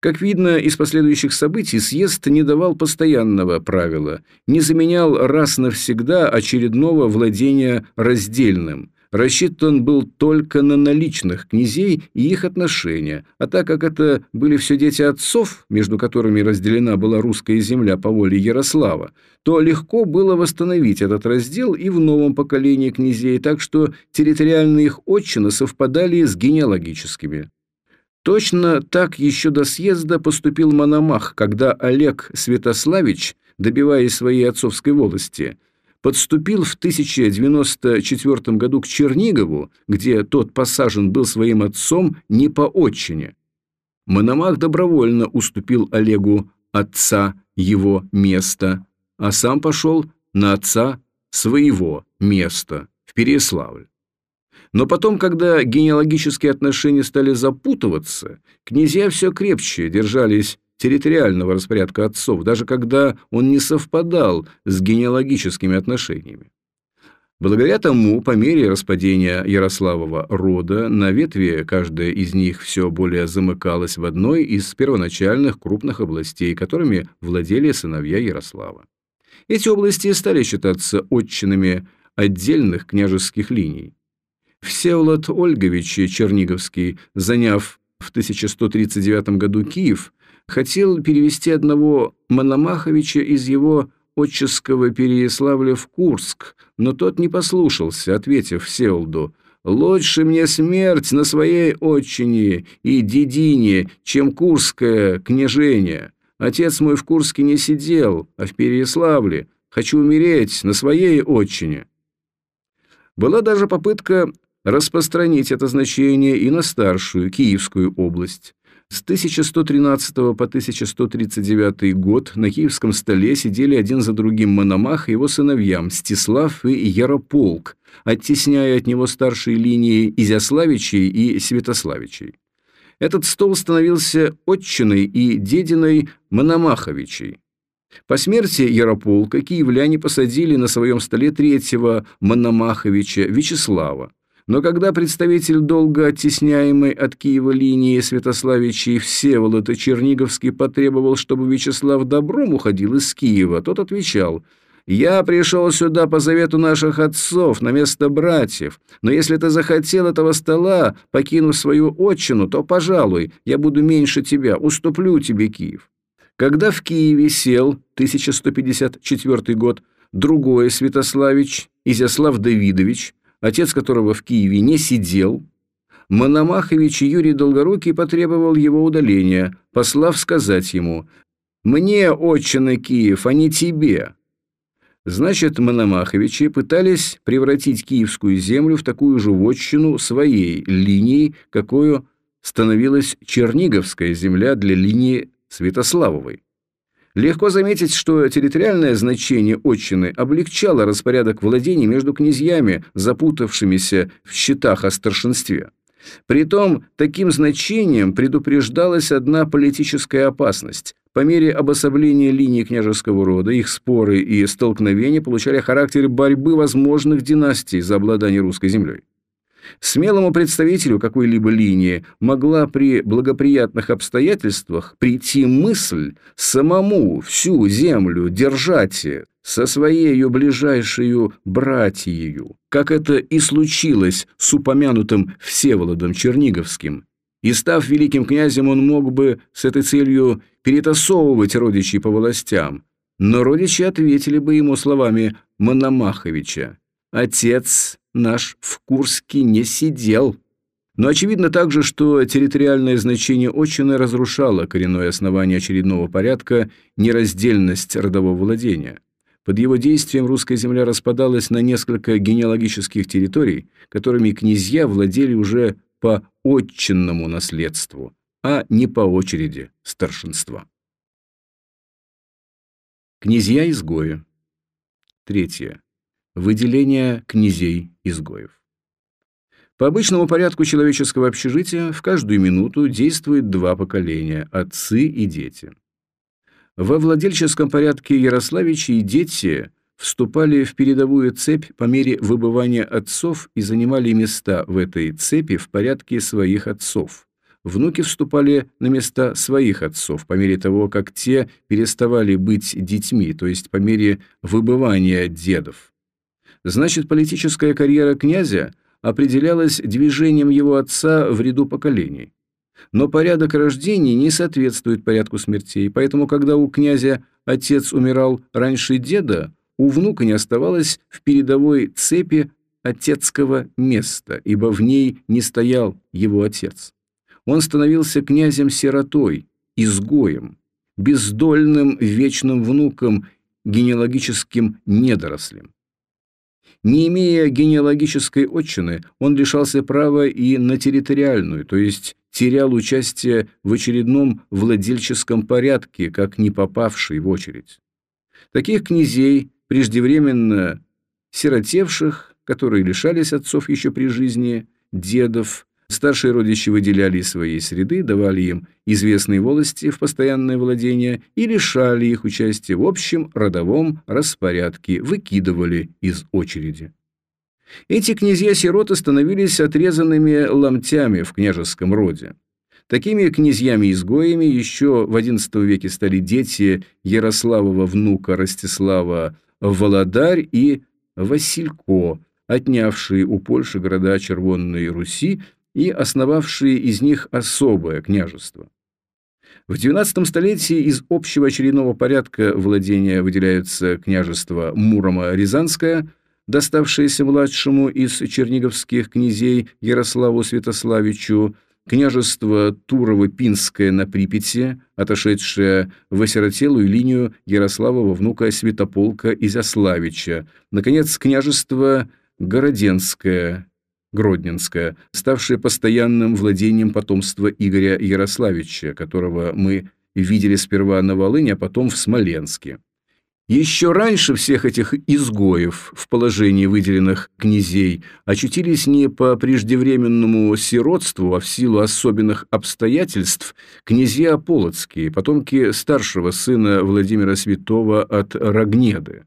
Как видно из последующих событий, съезд не давал постоянного правила, не заменял раз навсегда очередного владения раздельным, Рассчитан был только на наличных князей и их отношения, а так как это были все дети отцов, между которыми разделена была русская земля по воле Ярослава, то легко было восстановить этот раздел и в новом поколении князей, так что территориальные их отчины совпадали с генеалогическими. Точно так еще до съезда поступил Мономах, когда Олег Святославич, добиваясь своей отцовской волости, подступил в 1094 году к Чернигову, где тот посажен был своим отцом не по отчине. Мономах добровольно уступил Олегу отца его место, а сам пошел на отца своего места в Переславль. Но потом, когда генеалогические отношения стали запутываться, князья все крепче держались территориального распорядка отцов, даже когда он не совпадал с генеалогическими отношениями. Благодаря тому, по мере распадения Ярославова рода, на ветви каждая из них все более замыкалась в одной из первоначальных крупных областей, которыми владели сыновья Ярослава. Эти области стали считаться отчинами отдельных княжеских линий. Всеволод Ольгович Черниговский, заняв в 1139 году Киев, хотел перевести одного Мономаховича из его отческого Переяславля в Курск, но тот не послушался, ответив Всеволоду, «Лучше мне смерть на своей отчине и дедине, чем курское княжение. Отец мой в Курске не сидел, а в Переяславле. Хочу умереть на своей отчине». Была даже попытка распространить это значение и на старшую Киевскую область. С 1113 по 1139 год на киевском столе сидели один за другим Мономах и его сыновья Мстислав и Ярополк, оттесняя от него старшие линии Изяславичей и Святославичей. Этот стол становился отчиной и дединой Мономаховичей. По смерти Ярополка киевляне посадили на своем столе третьего Мономаховича Вячеслава, но когда представитель долго оттесняемой от Киева линии Святославичей Всеволод и Черниговский потребовал, чтобы Вячеслав добром уходил из Киева, тот отвечал «Я пришел сюда по завету наших отцов, на место братьев, но если ты захотел этого стола, покинув свою отчину, то, пожалуй, я буду меньше тебя, уступлю тебе Киев». Когда в Киеве сел 1154 год другой Святославич, Изяслав Давидович, отец которого в Киеве не сидел, Мономахович Юрий Долгорукий потребовал его удаления, послав сказать ему «Мне, отчина Киев, а не тебе». Значит, Мономаховичи пытались превратить киевскую землю в такую же вотчину своей линии, какую становилась Черниговская земля для линии Святославовой. Легко заметить, что территориальное значение отчины облегчало распорядок владений между князьями, запутавшимися в счетах о старшинстве. Притом, таким значением предупреждалась одна политическая опасность. По мере обособления линии княжеского рода, их споры и столкновения получали характер борьбы возможных династий за обладание русской землей. Смелому представителю какой-либо линии могла при благоприятных обстоятельствах прийти мысль самому всю землю держать со своей ближайшую братьею, как это и случилось с упомянутым Всеволодом Черниговским. И став великим князем, он мог бы с этой целью перетасовывать родичей по властям, но родичи ответили бы ему словами Мономаховича «Отец наш в Курске не сидел. Но очевидно также, что территориальное значение отчины разрушало коренное основание очередного порядка нераздельность родового владения. Под его действием русская земля распадалась на несколько генеалогических территорий, которыми князья владели уже по отчинному наследству, а не по очереди старшинства. Князья-изгои. Третье. Выделение князей-изгоев. По обычному порядку человеческого общежития в каждую минуту действует два поколения – отцы и дети. Во владельческом порядке Ярославичи и дети вступали в передовую цепь по мере выбывания отцов и занимали места в этой цепи в порядке своих отцов. Внуки вступали на места своих отцов по мере того, как те переставали быть детьми, то есть по мере выбывания дедов. Значит, политическая карьера князя определялась движением его отца в ряду поколений. Но порядок рождений не соответствует порядку смертей, поэтому, когда у князя отец умирал раньше деда, у внука не оставалось в передовой цепи отецкого места, ибо в ней не стоял его отец. Он становился князем-сиротой, изгоем, бездольным вечным внуком, генеалогическим недорослем. Не имея генеалогической отчины, он лишался права и на территориальную, то есть терял участие в очередном владельческом порядке, как не попавший в очередь. Таких князей, преждевременно сиротевших, которые лишались отцов еще при жизни, дедов, Старшие родичи выделяли из своей среды, давали им известные волости в постоянное владение и лишали их участия в общем родовом распорядке, выкидывали из очереди. Эти князья-сироты становились отрезанными ломтями в княжеском роде. Такими князьями-изгоями еще в XI веке стали дети Ярославова внука Ростислава Володарь и Василько, отнявшие у Польши города Червонной Руси и основавшие из них особое княжество. В XII столетии из общего очередного порядка владения выделяются княжество Муромо-Рязанское, доставшееся младшему из черниговских князей Ярославу Святославичу, княжество Турово-Пинское на Припяти, отошедшее в осиротелую линию Ярославова внука Святополка Изяславича, наконец, княжество Городенское, Гродненская, ставшая постоянным владением потомства Игоря Ярославича, которого мы видели сперва на Волыне, а потом в Смоленске. Еще раньше всех этих изгоев в положении выделенных князей очутились не по преждевременному сиротству, а в силу особенных обстоятельств князья Полоцкие, потомки старшего сына Владимира Святого от Рогнеды.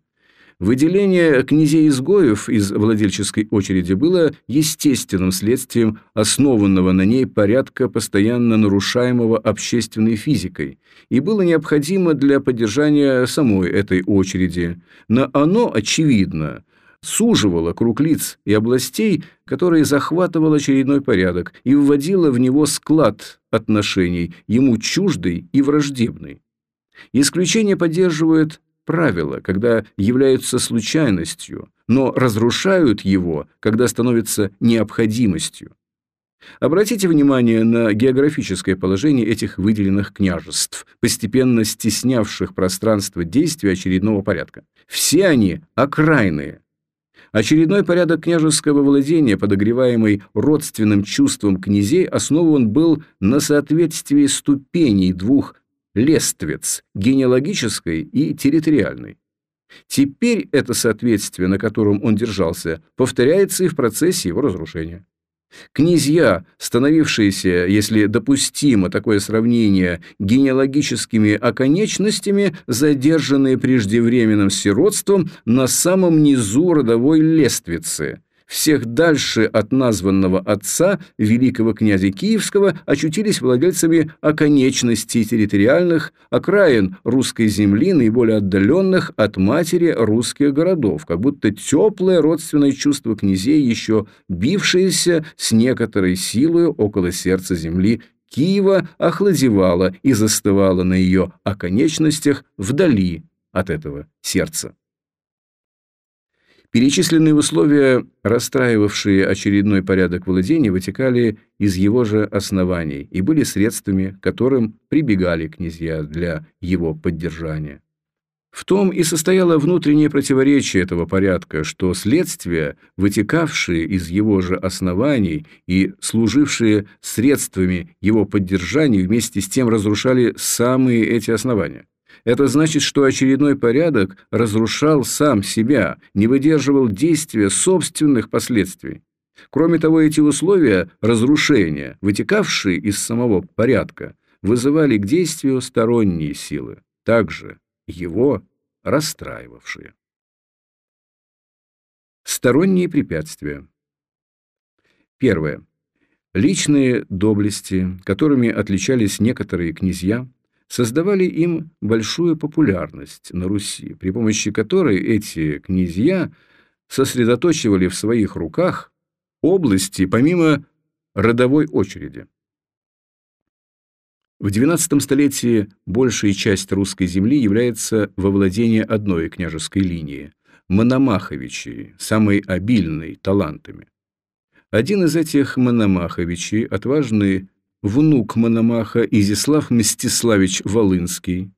Выделение князей-изгоев из владельческой очереди было естественным следствием основанного на ней порядка, постоянно нарушаемого общественной физикой, и было необходимо для поддержания самой этой очереди. Но оно, очевидно, суживало круг лиц и областей, которые захватывал очередной порядок, и вводило в него склад отношений, ему чуждый и враждебный. Исключение поддерживает правила, когда являются случайностью, но разрушают его, когда становятся необходимостью. Обратите внимание на географическое положение этих выделенных княжеств, постепенно стеснявших пространство действия очередного порядка. Все они окраинные. Очередной порядок княжеского владения, подогреваемый родственным чувством князей, основан был на соответствии ступеней двух лествец генеалогической и территориальной. Теперь это соответствие, на котором он держался, повторяется и в процессе его разрушения. Князья, становившиеся, если допустимо такое сравнение, генеалогическими оконечностями, задержанные преждевременным сиротством на самом низу родовой лествицы – всех дальше от названного отца, великого князя Киевского, очутились владельцами оконечностей территориальных окраин русской земли, наиболее отдаленных от матери русских городов, как будто теплое родственное чувство князей, еще бившееся с некоторой силой около сердца земли Киева, охладевало и застывало на ее оконечностях вдали от этого сердца. Перечисленные условия, расстраивавшие очередной порядок владения, вытекали из его же оснований и были средствами, к которым прибегали князья для его поддержания. В том и состояло внутреннее противоречие этого порядка, что следствия, вытекавшие из его же оснований и служившие средствами его поддержания, вместе с тем разрушали самые эти основания. Это значит, что очередной порядок разрушал сам себя, не выдерживал действия собственных последствий. Кроме того, эти условия разрушения, вытекавшие из самого порядка, вызывали к действию сторонние силы, также его расстраивавшие. Сторонние препятствия. Первое. Личные доблести, которыми отличались некоторые князья, создавали им большую популярность на Руси, при помощи которой эти князья сосредоточивали в своих руках области помимо родовой очереди. В XII столетии большая часть русской земли является во владении одной княжеской линии – Мономаховичей, самой обильной талантами. Один из этих Мономаховичей, отважный внук Мономаха Изислав Мстиславич Волынский,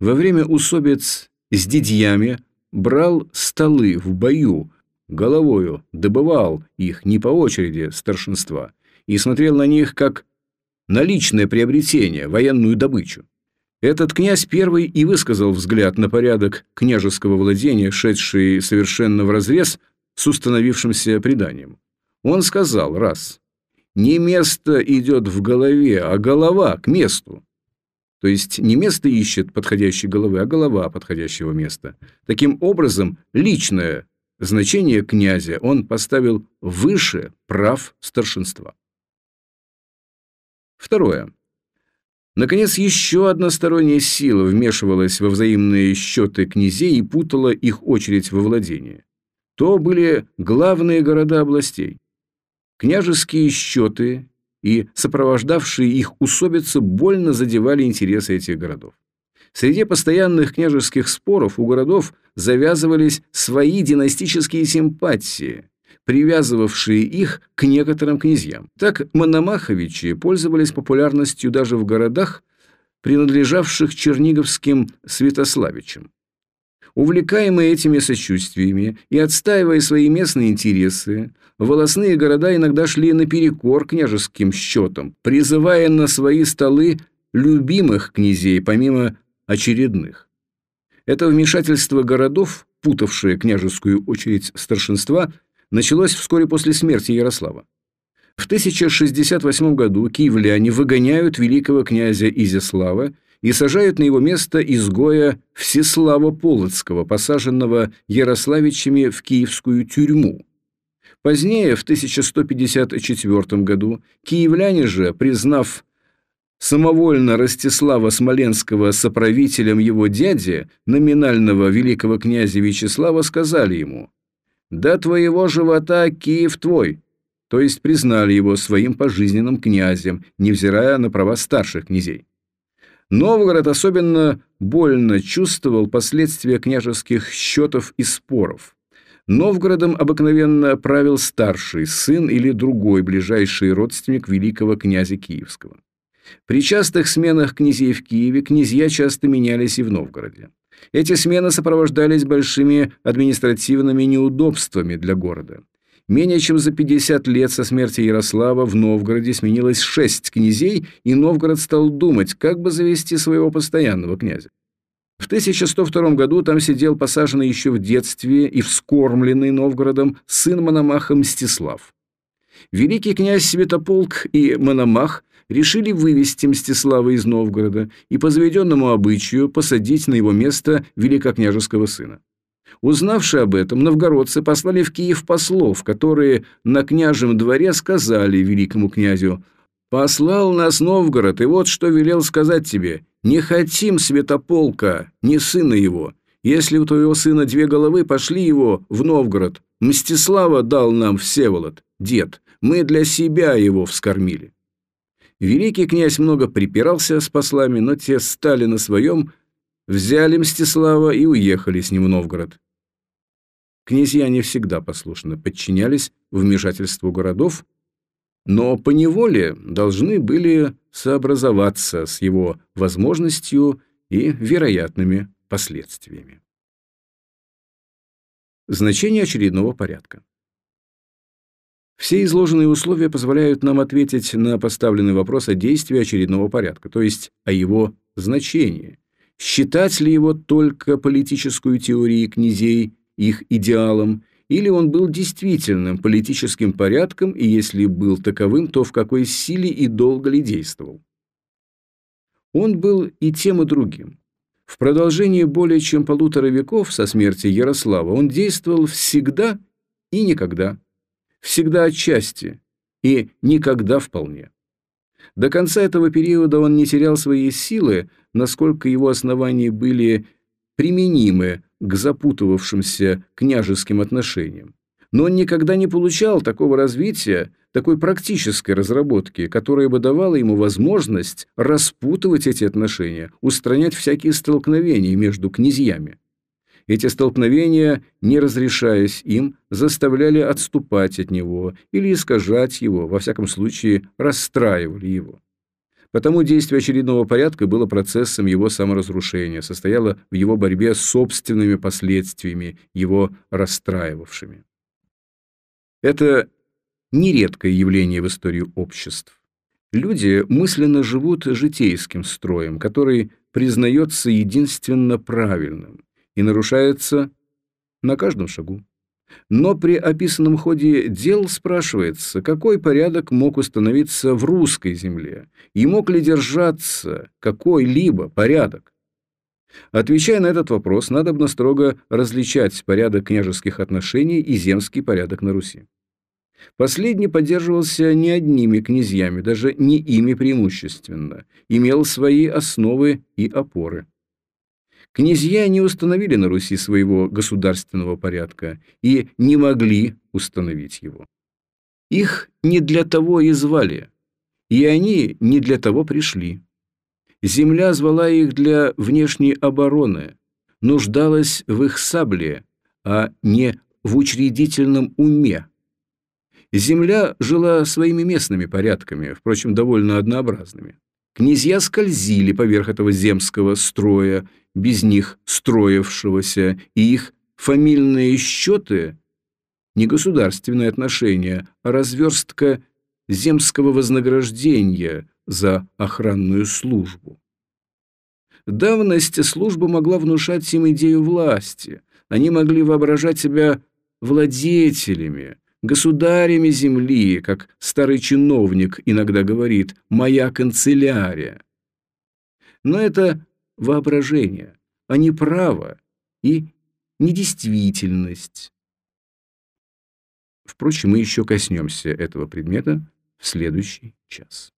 во время усобиц с дядьями брал столы в бою, головою добывал их не по очереди старшинства и смотрел на них как на личное приобретение, военную добычу. Этот князь первый и высказал взгляд на порядок княжеского владения, шедший совершенно вразрез с установившимся преданием. Он сказал раз «Не место идет в голове, а голова к месту». То есть не место ищет подходящей головы, а голова подходящего места. Таким образом, личное значение князя он поставил выше прав старшинства. Второе. Наконец, еще одна сторонняя сила вмешивалась во взаимные счеты князей и путала их очередь во владение. То были главные города областей. Княжеские счеты и сопровождавшие их усобицы больно задевали интересы этих городов. Среди постоянных княжеских споров у городов завязывались свои династические симпатии, привязывавшие их к некоторым князьям. Так Мономаховичи пользовались популярностью даже в городах, принадлежавших черниговским святославичам. Увлекаемые этими сочувствиями и отстаивая свои местные интересы, волосные города иногда шли наперекор княжеским счетам, призывая на свои столы любимых князей, помимо очередных. Это вмешательство городов, путавшее княжескую очередь старшинства – началось вскоре после смерти Ярослава. В 1068 году киевляне выгоняют великого князя Изяслава и сажают на его место изгоя Всеслава Полоцкого, посаженного Ярославичами в киевскую тюрьму. Позднее, в 1154 году, киевляне же, признав самовольно Ростислава Смоленского соправителем его дяди, номинального великого князя Вячеслава, сказали ему до твоего живота Киев твой, то есть признали его своим пожизненным князем, невзирая на права старших князей. Новгород особенно больно чувствовал последствия княжеских счетов и споров. Новгородом обыкновенно правил старший сын или другой ближайший родственник великого князя Киевского. При частых сменах князей в Киеве князья часто менялись и в Новгороде. Эти смены сопровождались большими административными неудобствами для города. Менее чем за 50 лет со смерти Ярослава в Новгороде сменилось шесть князей, и Новгород стал думать, как бы завести своего постоянного князя. В 1102 году там сидел посаженный еще в детстве и вскормленный Новгородом сын Мономаха Мстислав. Великий князь Святополк и Мономах решили вывести Мстислава из Новгорода и по заведенному обычаю посадить на его место великокняжеского сына. Узнавши об этом, новгородцы послали в Киев послов, которые на княжем дворе сказали великому князю «Послал нас Новгород, и вот что велел сказать тебе, не хотим святополка, ни сына его. Если у твоего сына две головы, пошли его в Новгород. Мстислава дал нам Всеволод, дед, мы для себя его вскормили». Великий князь много припирался с послами, но те стали на своем, взяли Мстислава и уехали с ним в Новгород. Князья не всегда послушно подчинялись вмешательству городов, но поневоле должны были сообразоваться с его возможностью и вероятными последствиями. Значение очередного порядка. Все изложенные условия позволяют нам ответить на поставленный вопрос о действии очередного порядка, то есть о его значении. Считать ли его только политическую теорией князей, их идеалом, или он был действительным политическим порядком, и если был таковым, то в какой силе и долго ли действовал? Он был и тем, и другим. В продолжении более чем полутора веков со смерти Ярослава он действовал всегда и никогда всегда отчасти и никогда вполне. До конца этого периода он не терял своей силы, насколько его основания были применимы к запутывавшимся княжеским отношениям. Но он никогда не получал такого развития, такой практической разработки, которая бы давала ему возможность распутывать эти отношения, устранять всякие столкновения между князьями. Эти столкновения, не разрешаясь им, заставляли отступать от него или искажать его, во всяком случае расстраивали его. Потому действие очередного порядка было процессом его саморазрушения, состояло в его борьбе с собственными последствиями, его расстраивавшими. Это нередкое явление в истории обществ. Люди мысленно живут житейским строем, который признается единственно правильным и нарушается на каждом шагу. Но при описанном ходе дел спрашивается, какой порядок мог установиться в русской земле, и мог ли держаться какой-либо порядок. Отвечая на этот вопрос, надо бы строго различать порядок княжеских отношений и земский порядок на Руси. Последний поддерживался не одними князьями, даже не ими преимущественно, имел свои основы и опоры. Князья не установили на Руси своего государственного порядка и не могли установить его. Их не для того и звали, и они не для того пришли. Земля звала их для внешней обороны, нуждалась в их сабле, а не в учредительном уме. Земля жила своими местными порядками, впрочем, довольно однообразными. Князья скользили поверх этого земского строя, без них строившегося, и их фамильные счеты – не государственные отношения, а разверстка земского вознаграждения за охранную службу. Давность службы могла внушать им идею власти. Они могли воображать себя владетелями, государями земли, как старый чиновник иногда говорит, моя канцелярия. Но это воображение, а не право и недействительность. Впрочем, мы еще коснемся этого предмета в следующий час.